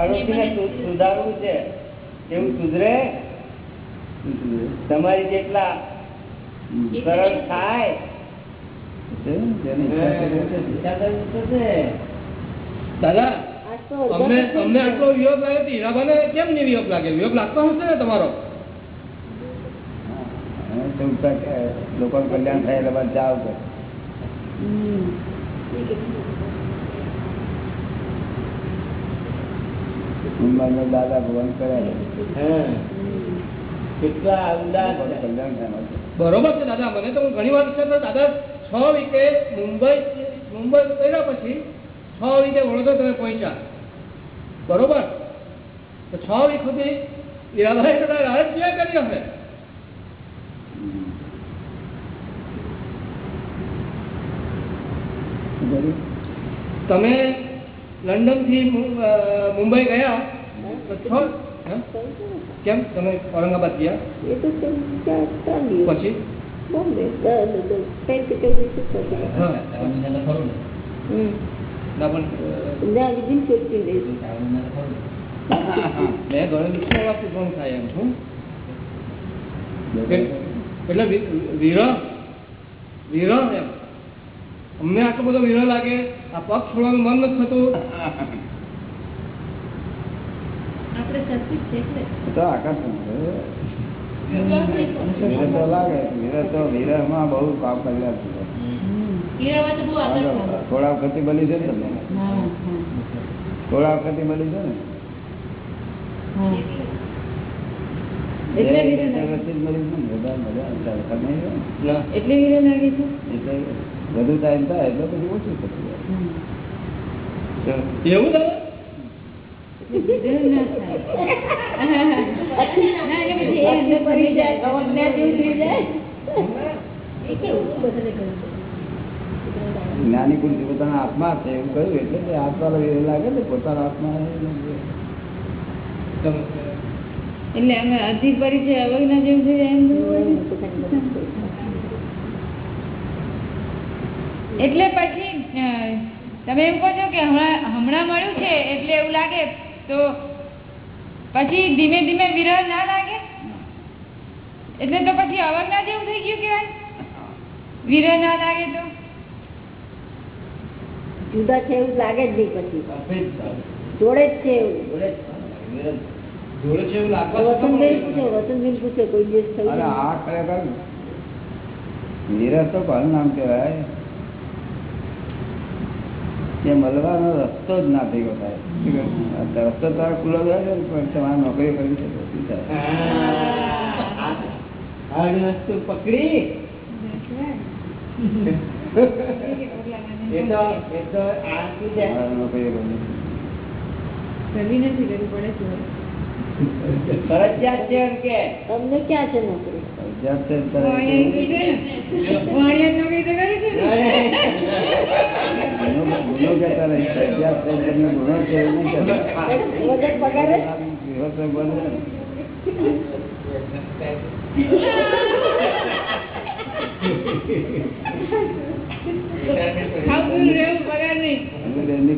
પડોશીને સુધારવું છે. એવું સુધરે? તમારી જેટલા સરળ થાય. દાદા અમને અમને આટલો વિયોગ લાગ્યો તો હીરાબાને કેમ નહીં વિયોગ લાગે? વિયોગ લાગતો હશે ને તમારો? લોકોનું કલ્યાણ થાય એટલે બધા જાવ હમ. દાદા ભગવાન કર્યા. કેટલા અંદાજ લોકોનું કલ્યાણ થાય બરોબર છે દાદા મને તો ઘણી વાર છે તો દાદા છ વીકે મુંબઈ મુંબઈ કર્યા પછી છ વીકે વડોદરા તમે પહોંચ્યા. બરોબર? તો છ વીક સુધી હીરાભાઈ કદાચ રાહત ક્યાં કરી હશે. તમે લંડનથી મુંબઈ ગયા તો છ હે? કેમ તમે ઔરંગાબાદ ગયા એ તો કેમ ચાર ચાર દિવસ પછી બોમ્બે દ- દ- દ- કઈ કે કઈ દિવસે થશે. હા હમ. ના પણ ત્યાં વિધિન ફિફ્ટીન ડેઝ મેં ઘણી વિષય આપતું ઘણું થાય એમ છું એટ- એટલે વિ- વિરહ વિરહ એમ અમને આટલો બધો વિરહ લાગે આ પગ છોડવાનું મન નથી થતું. તો આકર્ષણ છે. વિરહ તો લાગે. વિરહ તો વિરહમાં બહુ કામ કર્યા છે. થોડા વખત મળી છે ને થોડા વખત મળી છે ને? એટલે વિરહ લાગે. છે વધુ ટાઈમ થાય એટલે પછી ઓછું થતું જાય. એવું થાય? એ એ. જ્ઞાની પુરુષ પોતાના આત્મા છે એવું કહ્યું એટલે આત્મા વિરહ લાગે ને પોતાના આત્મા એટલે અમે અતિ પરિચય અવજ્ઞા જેવું થઈ જાય એમ થયું એટલે પછી તમે એમ કહો છો કે હમણાં હમણાં મળ્યું છે એટલે એવું લાગે તો પછી ધીમે ધીમે વિરહ ના લાગે? એટલે તો પછી અવજ્ઞા જેવું થઈ ગયું કહેવાય. વિરહ ના લાગે તો? જુદા છે એવું લાગે જ નહીં પછી. જોડે જ છે એવું. જોડે છે. એવું લાગવા પૂછે વસંતબેન પૂછે કોઈ દિવસ આ ખરેખર વિરહ તો કોનું નામ કહેવાય. કે મળવાનો રસ્તો જ ના થયો. થાય રસ્તો તારો ખુલ્લો થાય છે પણ તમારે નોકરી કરવી છે તો વસ્તુ પકડી. તો તો છે. ફરજિયાત એમ કે. તમને ક્યાં છે નોકરી?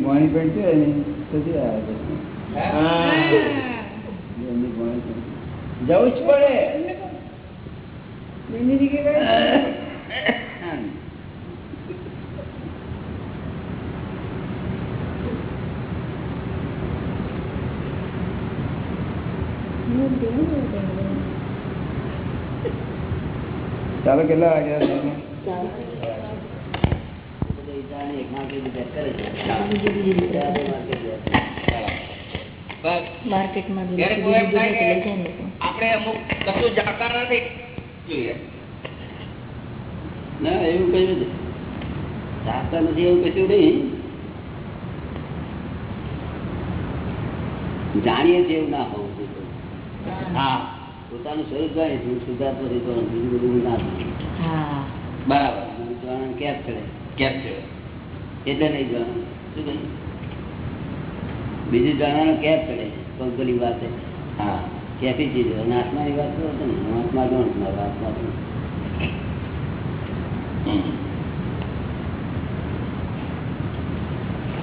પાણી પડશે પછી. જવું જ પડે. ચાલો કેટલા વાગ્યા? માર્કેટમાં આપણે અમુક કશું જાણતા નથી. જોઈએ ના એવું કઈ નથી. જાણતા નથી એવું કશું નહીં. જાણીએ છીએ એવું ના હોવું હા. પોતાનું સ્વરૂપ જાય છીએ સુધારતો નથી નથી બીજું બધું ના. બરાબર. જાણવાનું ક્યાં જ ચડે કેમ છે? એટલે નહીં જાણવાનું શું કહ્યું? બીજું જાણવાનું જ ચડે કંપની વાત છે. હા. ક્યાંથી ચીજ? અને આત્માની વાત કરો છો ને હું આત્મા જાણું છું આત્મા છું.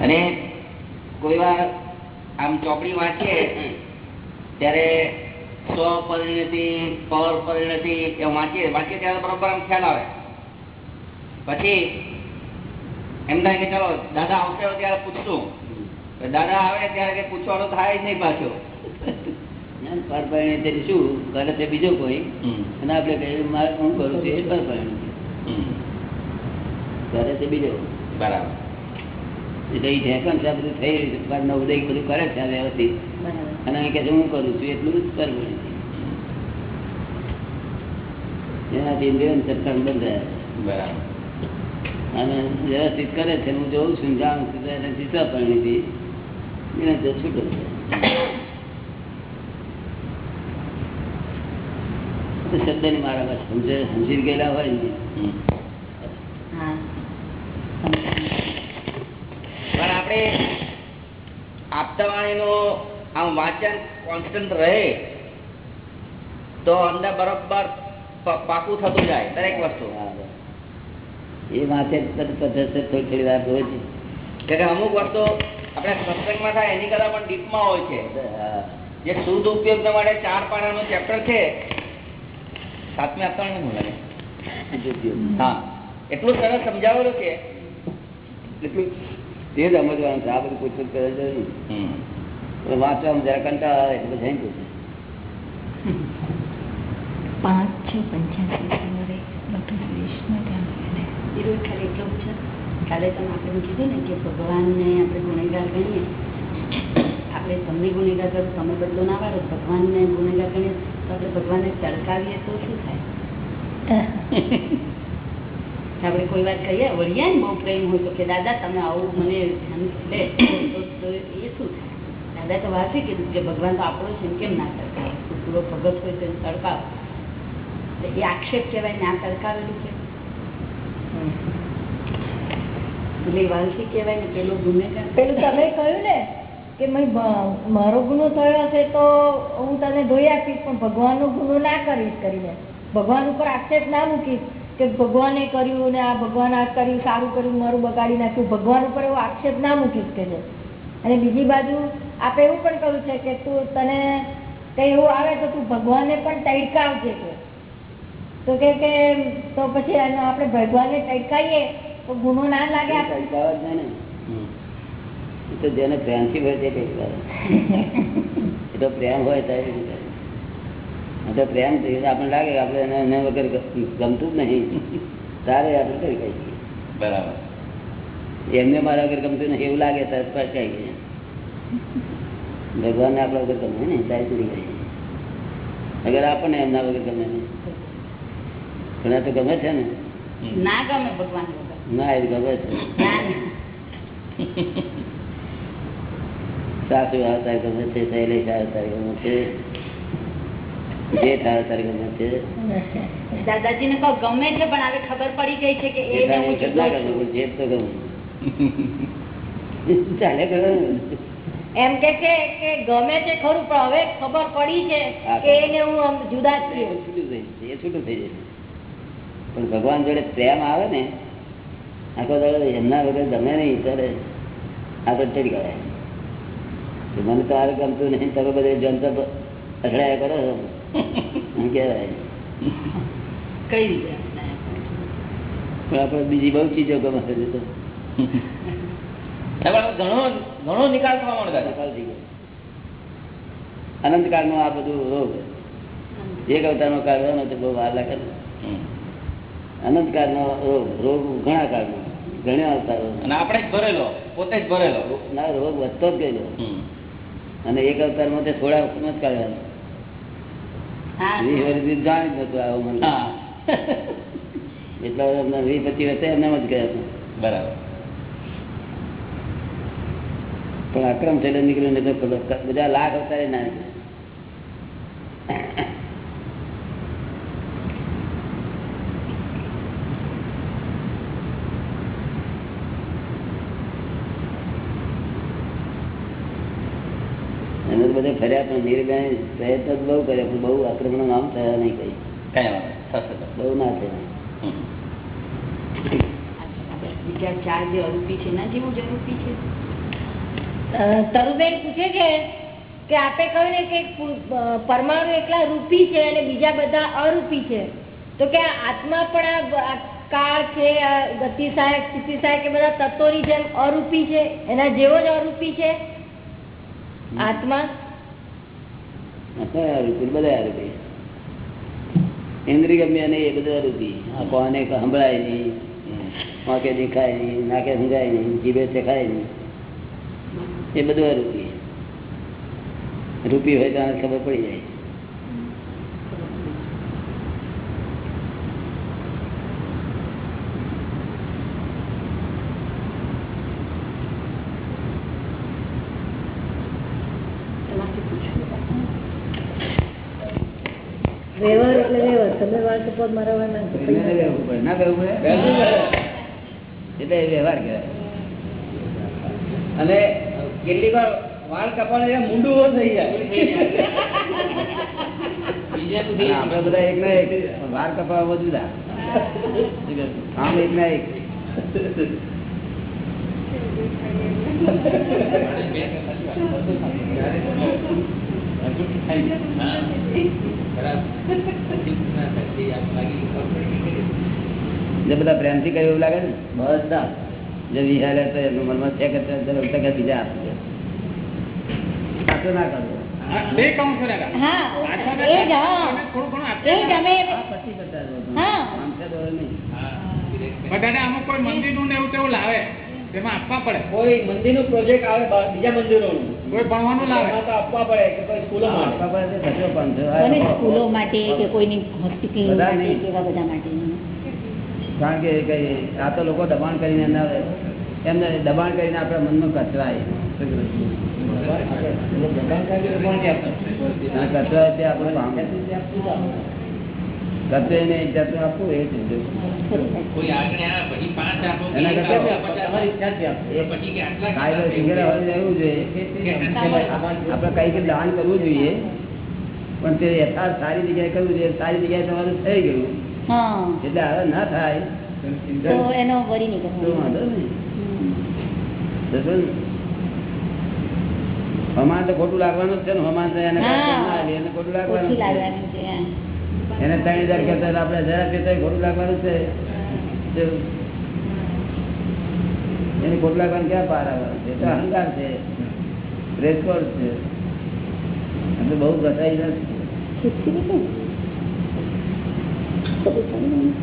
અને કોઈ વાર આમ ચોપડી વાંચીએ ત્યારે સ્વ પરિણતિ પર પરિણતિ એવું વાંચીએ વાંચીએ ત્યારે બરોબર આમ ખ્યાલ આવે પછી એમ થાય કે ચાલો દાદા આવશે ત્યારે પૂછશું દાદા આવે ત્યારે પૂછવાનું થાય જ નહીં પાછું જ્ઞાન એટલે શું? કરે છે બીજો કોઈ. અને આપણે કહીએ મારે હું કરું છું? એ પરપરિણિત કરે છે બીજો. બરાબર. એટલે એ ઢેકણ છે બધું થઈ રહ્યું છે. પાર ઉદય બધું કરે છે વ્યવસ્થિત. બરાબર. અને અહીં કહે છે હું કરું છું? એટલું જ પરપરિણિત એનાથી ઇન્દ્રિયન ચટકાણ બંધાય બરાબર. અને વ્યવસ્થિત કરે છે. હું જોઉં છું જાણું છું એનાથી સ્વપરિણિતિ એને છૂટો છે. તો શબ્દની મારા સમજે સમજી ગયેલા હોય ને. પણ આપણે આપતાવાણીનું આમ વાંચન કોન્સ્ટન્ટ રહે તો અંદર બરોબર પાકું થતું જાય દરેક વસ્તુ. એ વાંચે પદ્ધતિ થોડી થોડી વાર રોજ કે કે અમુક વસ્તુ આપણે સત્સંગમાં થાય એની કરતા પણ ડીપમાં હોય છે. જે શુદ્ધ ઉપયોગ માટે ચાર પાનાનું ચેપ્ટર છે સાતમી આપતાવાણી મને લાગે. હા. એટલું સરસ સમજાવેલું કે એટલું તે જ સમજવાનું છે. આ બધું પૂછપુછ કરે છે. વાંચવામાં જરા કંટાળો આવે એટલે બધા પૂછે. પાંચ છ પંચ્યાસી ખાલી એટલું છે? કાલે તમે આપણે કીધું ને કે ભગવાનને આપણે ગુનેગાર ગણીએ. આપણે તમને ગુનેગાર કરો તમે બદલો ના વાળો ભગવાનને ગુનેગાર ગણીએ. આપણે ભગવાનને તડકાવીએ તો શું થાય? આપણે કોઈ વાત કહીએ વળીએ ને બહુ પ્રેમ હોય તો કે દાદા તમે આવું મને લે તો એ શું થાય? દાદા તો વાંચી કીધું કે ભગવાન તો આપણો છે કેમ ના તડકાવે? પૂરો ભગત હોય તો તડકાવ. એ આક્ષેપ કહેવાય ના તડકાવેલું છે એટલે એ વાલથી કહેવાય ને પેલો ગુનેગાર પેલું તમે કહ્યું ને કે મારો ગુનો થયો હશે તો હું તને ધોઈ આપીશ પણ ભગવાનનો ગુનો ના કરીશ કરીને. ભગવાન ઉપર આક્ષેપ ના મૂકીશ કે ભગવાને કર્યું ને આ ભગવાન આ કર્યું સારું કર્યું મારું બગાડી નાખ્યું. ભગવાન ઉપર એવો આક્ષેપ ના મૂકીશ કે અને બીજી બાજુ આપે એવું પણ કહ્યું છે કે તું તને કઈ એવું આવે તો તું ભગવાનને પણ તડકાવજે કે. તો કે કે તો પછી આપણે ભગવાનને તડકાઈએ તો ગુનો ના લાગે આપણે તડકાવા જ ને. તો જેને પ્રેમથી હોય તે એ તો પ્રેમ હોય ત્યારે તો પ્રેમ આપણને લાગે કે આપણે એને વગર ગમતું જ નહીં. તારે આપણે કરી કહીએ બરાબર. એમને મારા વગર ગમતું નહીં એવું લાગે ત્યારે પચાઈ ગઈએ ભગવાનને આપણા વગર ગમે ને ત્યારે પૂરી ગઈ અગર આપણને એમના વગર ગમે નહીં. પણ તો ગમે છે ને. ના ગમે ભગવાન ના એ ગમે છે. સાસુ આવતા ગમે છે શૈલેષ આવતા ગમે છે. જેઠ આવતા ગમે છે. દાદાજીને કહો ગમે છે પણ હવે ખબર પડી ગઈ છે કે એને હું જેઠાણી જુદો ના ગમે છું. પણ જેઠ તો ગમે ચાલે કરે એમ કે છે કે ગમે છે ખરું પણ હવે ખબર પડી છે કે એને હું જુદા જ એ છૂટું થઈ જશે, પણ ભગવાન જોડે પ્રેમ આવે ને આખો દાડો એમના વગર ગમે નહીં ત્યારે આપણે ચડી ગયા મને તો આ ગમતું નહીં. તમે બધે જનતા અથડાયા કરો એમ કહેવાય? કઈ રીતે પણ આપણે બીજી બહુ ચીજો ગમે છે તો. ઘણો ઘણો નિકાલ થવા માંડતા નિકાલ થઈ ગયો. અનંતકાળનો આ બધું રોગ. એક અવતારનો કાઢવાનો તો બહુ વાર લાગે ને. અનંતકાળનો રોગ રોગ ઘણા કાળનો. ઘણા અવતારો. અને આપણે જ ભરેલો પોતે જ ભરેલો. ના રોગ વધતો જ ગયેલો. અને એક અવતારમાં થોડા વખતમાં જ કાઢવાનો. જાણી નતું આવું મને. એટલા એમના વીસ વર્ષે એમને જ ગયા બરાબર. પણ અક્રમ થયેલો નીકળ્યો ને બધા લાખ અવતારે ના એને તો ફર્યા પ્રયત્ન બહુ કર્યા પણ બહુ આક્રમણ નામ થયા નહીં કઈ. બહુ ના થયા. બીજા ચાર જે અરૂપી છે એના જેવું જ અરૂપી છે? તરુબેન પૂછે છે કે આપે કહ્યું ને કે પરમાણુ એકલા રૂપી છે અને બીજા બધા અરૂપી છે. તો કે આત્મા પણ આ કાળ છે ગતિ સહાયક સ્થિતિ સહાયક એ બધા તત્વોની જેમ અરૂપી છે એના જેવો જ અરૂપી છે? આત્મા? બધા રૂપી ઇન્દ્રિય નહીં એ બધું રૂપી. આ કોને સંભળાય નહીં, વાંકે દેખાય નહીં, નાકે સમજાય નહીં, જીભે ચખાય નહીં. એ બધું રૂપી. રૂપી હોય તો ખબર પડી જાય. વ્યવહાર એટલે વ્યવહાર. તમે વાળ સપોઝ મારા એને કહેવું પડે. ના કહેવું પડે. એટલે વ્યવહાર કહેવાય. અને કેટલીક વાર વાળ કપાળ મૂંડું થઈ જાય. આપડે બધા એક ના એક. વાર કપાવા જુદા આમ એક ના એક. જે બધા પ્રેમથી કર્યું એવું લાગે ને? બધા જે વિહારે તો એમનું મનમાં છે કે ટકા બીજા આપશે સાચું ના કરવું પછી કોઈ મંદિરનું ને એવું તેવું લાવે. તેમાં આપવા પડે. કોઈ મંદિરનું પ્રોજેક્ટ આવે બીજા મંદિરોનું. કોઈ ભણવાનું લાવે. તો આપવા પડે કે કોઈ સ્કૂલો માટે. આપવા પડે તો પણ સ્કૂલો માટે કે કોઈની હોસ્પિટલ માટે એવા બધા માટે. કારણ કે કઈ આ તો લોકો દબાણ કરીને એમને એમને દબાણ કરીને આપણા મનમાં કચરાય. કચરાય તે આપણું કામ. કચરે ને એક આપવું એ જોઈએ. આપણે કઈ કે દાન કરવું જોઈએ. પણ તે યથાર્થ સારી જગ્યાએ કરવું જોઈએ. સારી જગ્યાએ તમારું થઈ ગયું. એટલે હવે ના થાય. એનો વરી? હમાન તો ખોટું લાગવાનું જ છે ને. હમાન તો એને ખોટું લાગવાનું છે. એને ત્રણ હજાર કહેતા હતા, આપણે હજાર કહેતા ખોટું લાગવાનું છે. એને ખોટું લાગવાનું ક્યાં પાર આવવાનું છે? તો અહંકાર છે. રેસકોર્સ છે. એટલે બહુ ઘટાઈ નથી એને પા- એને મન તો બિચારાનું સરખો લો નહીં, પચીસ, પચાસ, જે તે સો, જોયું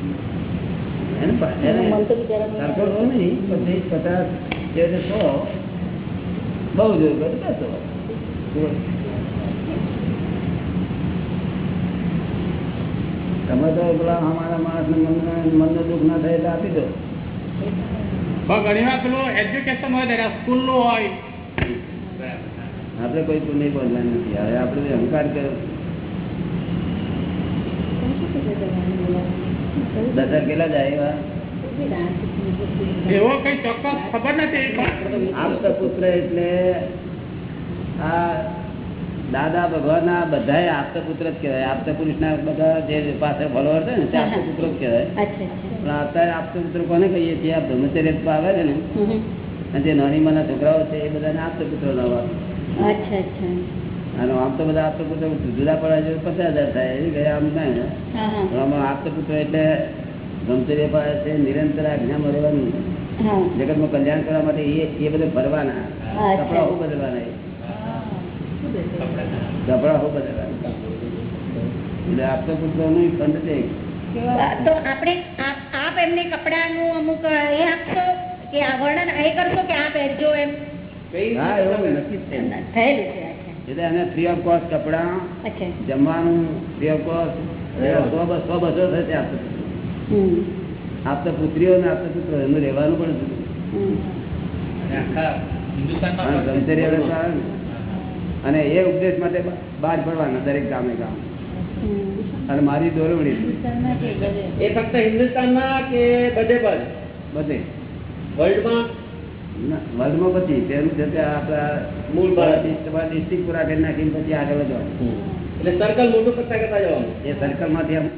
તમે તો પેલા અમારા માણસ ને મન ને દુઃખ ના થાય એટલે આપી દો. ઘણી વાર પેલું એજ્યુકેશન હોય સ્કૂલનું હોય. આપણે કોઈ પુણ્ય બોલવાનું નથી. હવે આપણે અહંકાર કર્યો. દસ કેટલા જાય એવા? એવો કઈ ચોક્કસ ખબર નથી આપતા પુત્ર એટલે આ દાદા ભગવાન ના બધા આપતા પુત્ર જ કહેવાય. આપતા પુરુષ ના બધા જે પાસે ફોલોવર છે ને તે આપતા પુત્ર જ કહેવાય. પણ અત્યારે આપતા પુત્ર કોને કહીએ છીએ? આ બ્રહ્મચર્ય આવે છે ને. અને જે નાની માના છોકરાઓ છે એ બધાને આપતા પુત્રો ના અચ્છા અચ્છા. અને આમ તો બધા આપતો પુત્ર જુદા પડે છે પચાસ હજાર થાય એ ગયા આમ ને. આમાં આપતો પુત્ર એટલે બ્રહ્મચર્ય પાડે છે નિરંતર આજ્ઞામાં રહેવાનું. જગતમાં કલ્યાણ કરવા માટે એ એ બધે ભરવાના. કપડા હું બદલવાના. કપડા હું બદલવાના? એટલે આપતો પુત્રનું ખંડ છે. તો આપણે આપ આપ એમને કપડાનું અમુક એ આપશો કે આ વર્ણન એ કરશો કે આ પહેરજો એમ? હા એવું નક્કી થયેલું છે. એટલે એને ફ્રી ઓફ કોસ્ટ કપડા જમવાનું ફ્રી ઓફ કોસ્ટ સો બસો થશે આપતો આપતા પુત્રીઓ ને આપતા પુત્રો એનું રહેવાનું પણ. અને એ ઉપદેશ માટે બહાર પડવાના દરેક ગામે ગામ. અને મારી દોરવણી એ ફક્ત હિન્દુસ્તાનમાં કે બધે પર બધે. વર્લ્ડમાં ના, પછી તેનું છે તે આપણા મૂળ ભારત. ડિસ્ટ્રિક્ટ પૂરા કરી નાખીને પછી આગળ જવાનું એટલે સર્કલ મોટું કરતા કરતા જવાનું એ સર્કલમાંથી આમ